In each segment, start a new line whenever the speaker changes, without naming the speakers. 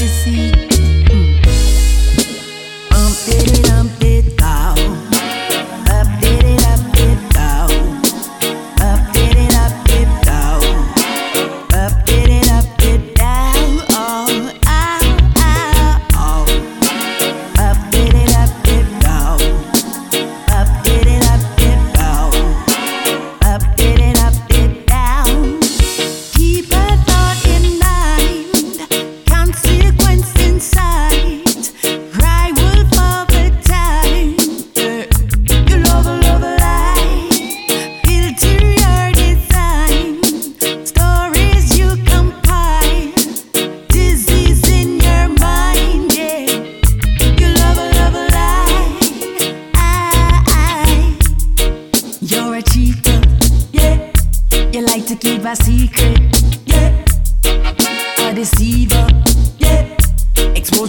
to see.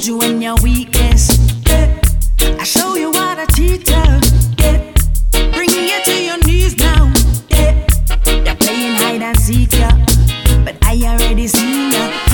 hold you in your weakness. Yeah. I show you what a cheater. Yeah. Bring you to your knees now. Yeah. You're playing hide and seek, yeah. but I already see you.